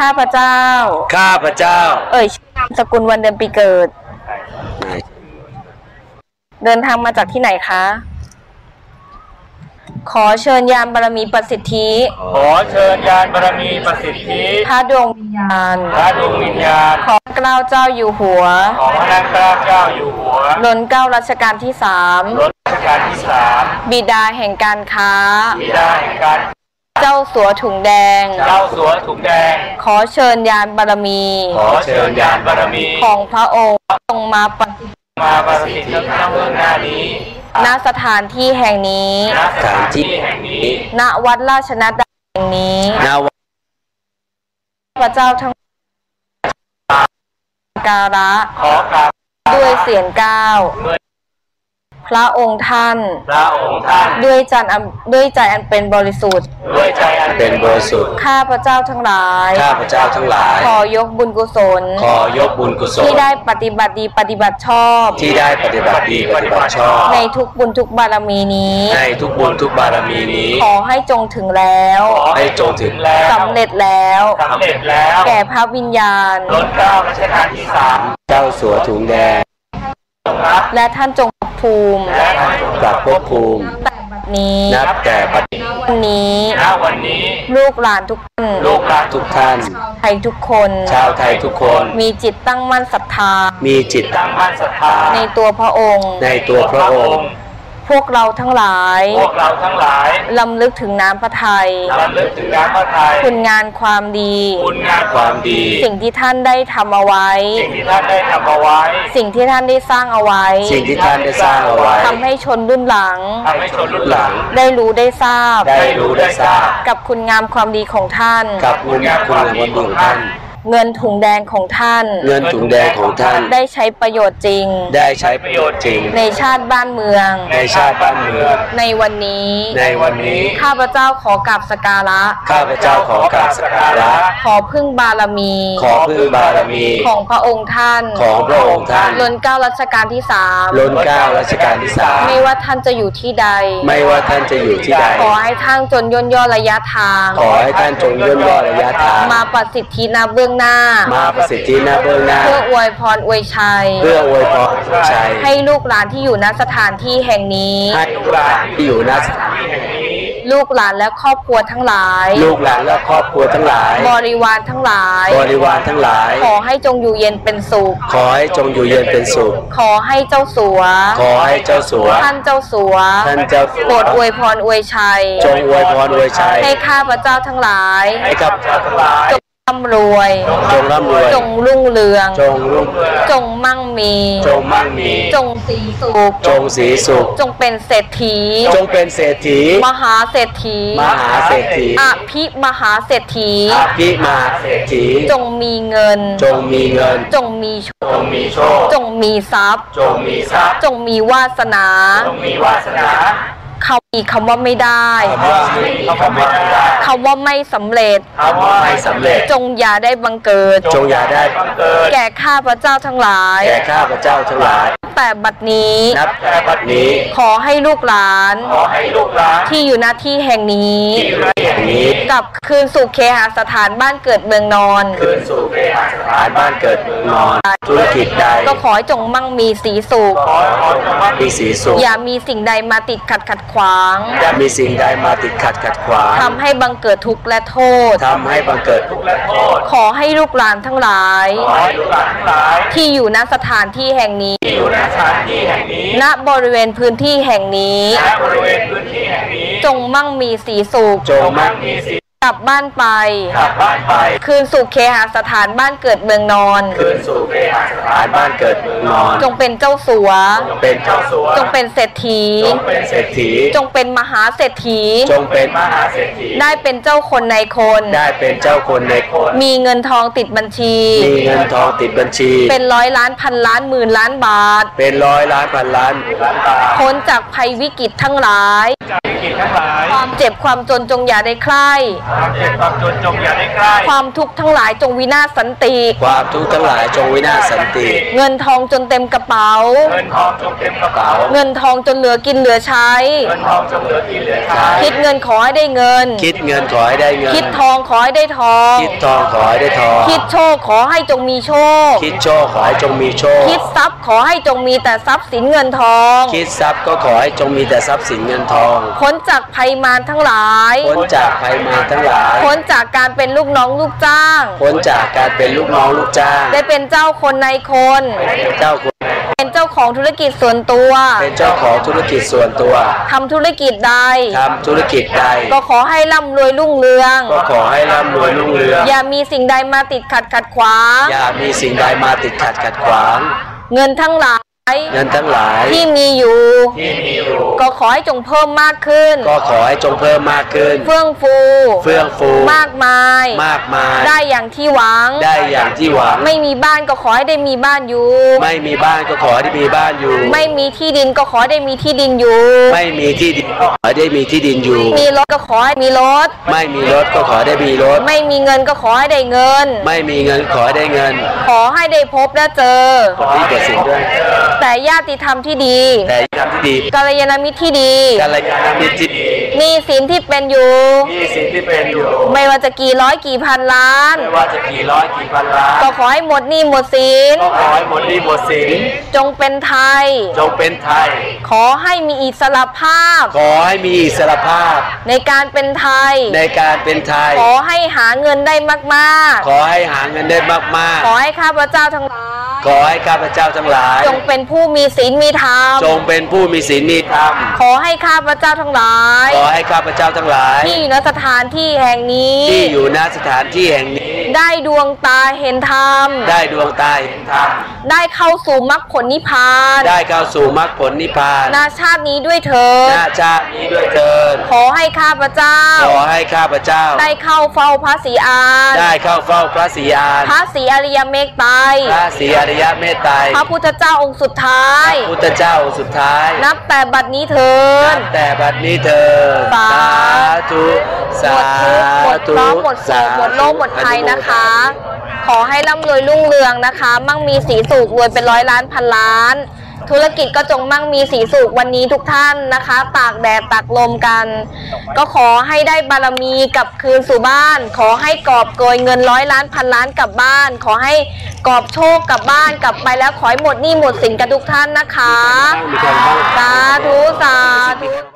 ข้าพเจ้า ข้าพเจ้า เอ่ยชื่อนามสกุลวันเดือนปีเกิดนายเดินทางมาจากที่ไหนคะ ขอเชิญยานบารมีประสิทธิขอเชิญยานบารมีประสิทธิพระดวงวิญญาณพระดวงวิญญาณขอเกล้าเจ้าอยู่หัวของพระนางเกล้าเจ้าอยู่หัวล้นเกล้ารัชกาลที่สามรถราชการที่สามบิดาแห่งการค้า บิดาแห่งการ เจ้าสัวถุงแดง เจ้าสัวถุงแดง ขอเชิญยานบารมี ขอเชิญยานบารมี ของพระองค์ทรงมาประสิทธิมาประสิทธิณเมืองหน้านี้ณสถานที่แห่งนี้ณสถานที่แห่งนี้ณวัดราชนัดดาแห่งนี้นาวัพระเจ้าทั้งการะขอกราบด้วยเสียงก้าว พระองค์ท่าน พระองค์ท่าน ด้วยใจอันด้วยใจอันเป็นบริสุทธิ์ ด้วยใจอันเป็นบริสุทธิ์ ข้าพระเจ้าทั้งหลาย ข้าพเจ้าทั้งหลาย ขอยกบุญกุศล ขอยกบุญกุศล ที่ได้ปฏิบัติดีปฏิบัติชอบ ที่ได้ปฏิบัติดีปฏิบัติชอบ ในทุกบุญทุกบารมีนี้ ในทุกบุญทุกบารมีนี้ ขอให้จงถึงแล้ว ขอให้จงถึงแล้วสำเร็จแล้วสำเร็จแล้ว แก่พระวิญญาณรถเกล้ารัชกาลที่สามเจ้าสัวถุงแดงทรงรับ และท่านจงภูมิและท่านจงกลับภพภูมิแต่บัดนี้นับแต่บัดนี้วันนี้ณวันนี้ ลูกหลานทุกท่านลูกหลานทุกท่านไทยทุกคน ชาวไทยทุกคน มีจิตตั้งมั่นศรัทธา มีจิตตั้งมั่นศรัทธา ในตัวพระองค์ ในตัวพระองค์ พวกเราทั้งหลาย พวกเราทั้งหลายลำลึกถึงน้ำพระทัยรำลึกถึงน้ำพระทัยคุณงานความดี คุณงามความดี สิ่งที่ท่านได้ทำเอาไว้ สิ่งที่ท่านได้ทำเอาไว้ สิ่งที่ท่านได้สร้างเอาไว้ สิ่งที่ท่านได้สร้างเอาไว้ทำให้ชนรุ่นหลังทำให้ชนรุ่นหลัง ได้รู้ได้ทราบ ได้รู้ได้ทราบ กับคุณงามความดีของท่าน กับบุญคุณวันของท่าน เงินถุงแดงของท่าน เงินถุงแดงของท่าน ได้ใช้ประโยชน์จริง ได้ใช้ประโยชน์จริง ในชาติบ้านเมือง ในชาติบ้านเมือง ในวันนี้ ในวันนี้ ข้าพเจ้าขอกราบสกการะ ข้าพเจ้าขอกราบสักการะ ขอพึ่งบารมี ขอพึ่งบารมี ของพระองค์ท่าน ของพระองค์ท่านล้นเกล้ารัชกาลที่สามล้นเกล้ารัชกาลที่สามไม่ว่าท่านจะอยู่ที่ใด ไม่ว่าท่านจะอยู่ที่ใด ขอให้ท่านจนย่นย่อระยะทาง ขอให้ท่านจงย่นย่อระยะทาง มาประสิทธินาเบื้องหน้า มาประสิทธิหน้าเบื้องหน้า เพื่ออวยพรอวยชัย เพื่ออวยพรชัยให้ลูกหลานที่อยู่ณสถานที่แห่งนี้ ให้ลูกหลานที่อยู่ณสถานที่แห่งนี้ลูกหลานและครอบครัวทั้งหลาย ลูกหลานและครอบครัวทั้งหลาย บริวารทั้งหลาย บริวารทั้งหลาย ขอให้จงอยู่เย็นเป็นสุข ขอให้จงอยู่เย็นเป็นสุข ขอให้เจ้าสัว ขอให้เจ้าสัว ท่านเจ้าสัว ท่านเจ้าสัโปรวดอวยพรอวยชัย จงอวยพรอวยชัย ให้ข้าพเจ้าทั้งหลาย ให้กับเจ้าทั้งหลายจง ร่ำรวย จงร่ำรวย จงรุ่งเรือง จงรุ่งเรือง จงมั่งมี จงมั่งมี จงสีสุข จงสีสุข จงเป็นเศรษฐี จงเป็นเศรษฐี มหาเศรษฐี มหาเศรษฐี อภิมหาเศรษฐี อภิมาเศรษฐี จงมีเงิน จงมีเงิน จงมีโชจคงมีโชค จงมีทรัพย์ จงมีทรัพย์ จงมีวาสนา จงมีวาสนา เขามีคำว่าไม่ได้ คำว่าไม่คำว่าไม่ได้คำว่าไม่สำเร็จ คำว่าไม่สำเร็จ จงอย่าได้บังเกิด จงอย่าได้บังเกิด แก่ข้าพระเจ้าทั้งหลาย แก่ข้าพเจ้าทั้งหลาย แต่บัดนี้ นับแต่บัดนี้ ขอให้ลูกหลาน ขอให้ลูกหลาน ที่อยู่หน้าที่แห่งนี้ ที่อยู่ในแห่งอย่างนี้นี้ กลับคืนสู่เคหสถานบ้านเกิดเมืองนอน คืนสู่เคหสถาฐานนบ้านเกิดเมืองนอน ธุรกิจใด ก็ขอให้จงมั่งมีสีสุข ขอให้ขอจงมั่นมีสีสุข อย่ามีสิ่งใดมาติดขัดขัดขวาง อย่ามีสิ่งใดมาติดขัดขัดขวางทำให้บังเกิดทุกข์และโทษทำให้บังเกิดทุกข์และโทษ ขอให้ลูกหลานทั้งหลาย ขอให้ลูกหลานทั้งหลาย ที่อยู่ณสถานที่แห่งนี้ที่อยู่ในสถานที่แห่งนี้ ณบริเวณพื้นที่แห่งนี้และบริเวณพื้นที่แห่งนี้ จงมั่งมีสีสุข จงมั่งมีมีสิทธิ์ กลับบ้านไป กลับบ้านไป คืนสู่เคหสถานบ้านเกิดเมืองนอน คืนสู่เคหสถาฐานนบ้านเกิดเมืองนอน จงเป็นเจ้าสัวเป็นเจ้าสัว จงเป็นเศรษฐี จงเป็นเศเศรรษษฐีฐี จงเป็นมหาเศรษฐี จงเป็นมหาเศรษฐี ได้เป็นเจ้าคนในคน ได้เป็นเจ้าคนในคน มีเงินทองติดบัญชี มีเงินทองติดบัญชี เป็นร้อยล้านพันล้านหมื่นล้านบาท เป็นร้อยล้านพันล้านล้านบาท พ้นจากภัยวิกฤตทั้งหลายพจากวิกฤตทั้งหลาย ความเจ็บความจนจงอย่าได้ใคร่ความเจ็บความจนจงอย่าได้ใกล้ ความทุกข์ทั้งหลายจงวินาศสันติ ความทุกข์ทั้งหลายจงวินาศสันติ เงินทองจนเต็มกระเป๋า เงินทองจงเต็มกระเป๋า เงินทองจนเหลือกินเหลือใช้ เงินทองจงเหลือกินเหลือใช้ คิดเงินขอให้ได้เงิน คิดเงินขอให้ได้เงิน คิดทองขอให้ได้ทอง คิดทองขอให้ได้ทอง คิดโชคขอให้จงมีโชค คิดโชคขอให้จงมีโชค คิดทรัพย์ขอให้จงมีแต่ทรัพย์สินเงินทอง คิดทรัพย์ก็ขอให้จงมีแต่ทรัพย์สินเงินทอง พ้นจากภัยมารทั้งหลาย พ้นจากภัยมารทั้งหลายพ้นจากการเป็นลูกน้องลูกจ้าง พ้นจากการเป็นลูกน้องลูกจ้าง ได้เป็นเจ้าคนในคน เป็นเจ้าคนเป็นเจ้าของธุรกิจส่วนตัว เป็นเจ้าของธุรกิจส่วนตัวทำธุรกิจใดทำธุรกิจใด ก็ขอให้ร่ำรวยรุ่งเรือง ก็ขอให้ร่ำรวยรุ่งเรือง อย่ามีสิ่งใดมาติดขัดขัดขวาง อย่ามีสิ่งใดมาติดขัดขัดขวาง เงินทั้งหลาย เงินทั้งหลายที่มีอยู่ที่มีอยู่ ก็ขอให้จงเพิ่มมากขึ้น ก็ขอให้จงเพิ่มมากขึ้น เฟื่องฟู เฟื่องฟู มากมาย มากมาย ได้อย่างที่หวัง ได้อย่างที่หวัง ไม่มีบ้านก็ขอให้ได้มีบ้านอยู่ ไม่มีบ้านก็ขอให้ได้มีบ้านอยู่ ไม่มีที่ดินก็ขอให้ได้มีที่ดินอยู่ ไม่มีที่ดินก็ขอให้ได้มีที่ดินอยู่ มีรถก็ขอให้มีรถ ไม่มีรถก็ขอให้ได้มีรถ ไม่มีเงินก็ขอให้ได้เงิน ไม่มีเงินขอให้ได้เงิน ขอให้ได้พบและเจอกดที่กดสินด้วยแต่ญาติธรรมที่ดีแต่ทำที่ดีกัลยาณมิตรที่ดีการยานมิตรที่ดีหนี่สินที่เป็นอยู่มีสิ่งที่เป็นอยู่ ไม่ว่าจะกี่ร้อยกี่พันล้านไม่ว่าจะกี่ร้อยกี่พันล้านก็ขอให้หมดหนี้หมดสินก็ขอให้หมดหนี้หมดสินจงเป็นไทย จงเป็นไทย ขอให้มีอิสรภาพ ขอให้มีอิสรภาพ ในการเป็นไทย ในการเป็นไทย ขอให้หาเงินได้มากขอให้หาเงินได้มาก ๆ ขอให้ข้าพเจ้าทั้งหลายๆ ขอให้ข้าพเจ้าทั้งหลาย จงเป็นผู้มีศีลมีธรรมจงเป็นผู้มีศีลมีธรรมขอให้ข้าพเจ้าทั้งหลาย ขอให้ข้าพเจ้าทั้งหลาย ที่อยู่ณสถานที่แห่งนี้ ที่อยู่ณสถานที่แห่งนี้ ได้ดวงตาเห็นธรรม ได้ดวงตาเห็นธรรม ได้เข้าสู่มรรคผลนิพพาน ได้เข้าสู่มรรคผลนิพพานนาชาตินี้ด้วยเถิหดน้าชาตินี้ด้วยเถิดขอให้ข้าพเจ้า ขอให้ข้าพเจ้า ได้เข้าเฝ้าพระศรีอาน ได้เข้าเฝ้าพระศรีอาน พระศรีอริยเมตไตรพระศรีอริยเมตไตรพระพุทธเจ้าองค์สุดท้าย พุทธเจ้าองค์สุดท้าย นับแต่บัดนี้เถินัดบแต่บัดนี้เถิดสาธุหสามดทุกข์หมดธุเคราะห์หมดโศกหมดโรคหมดภัยนะคะ ขอให้ร่ำรวยรุ่งเรืองนะคะ มั่งมีสีสุขรวยเป็นร้อยล้านพันล้าน ธุรกิจก็จงมั่งมีสีสุขวันนี้ทุกท่านนะคะ ตากแดดตากลมกัน ก็ขอให้ได้บารมีกลับคืนสู่บ้าน ขอให้กอบโกยเงินร้อยล้านพันล้านกลับบ้าน ขอให้กอบโชคกลับบ้านกลับไปแล้วขอให้หมดหนี้หมดสินกันทุกท่านนะคะมีใครบ้างสาธุสาธุ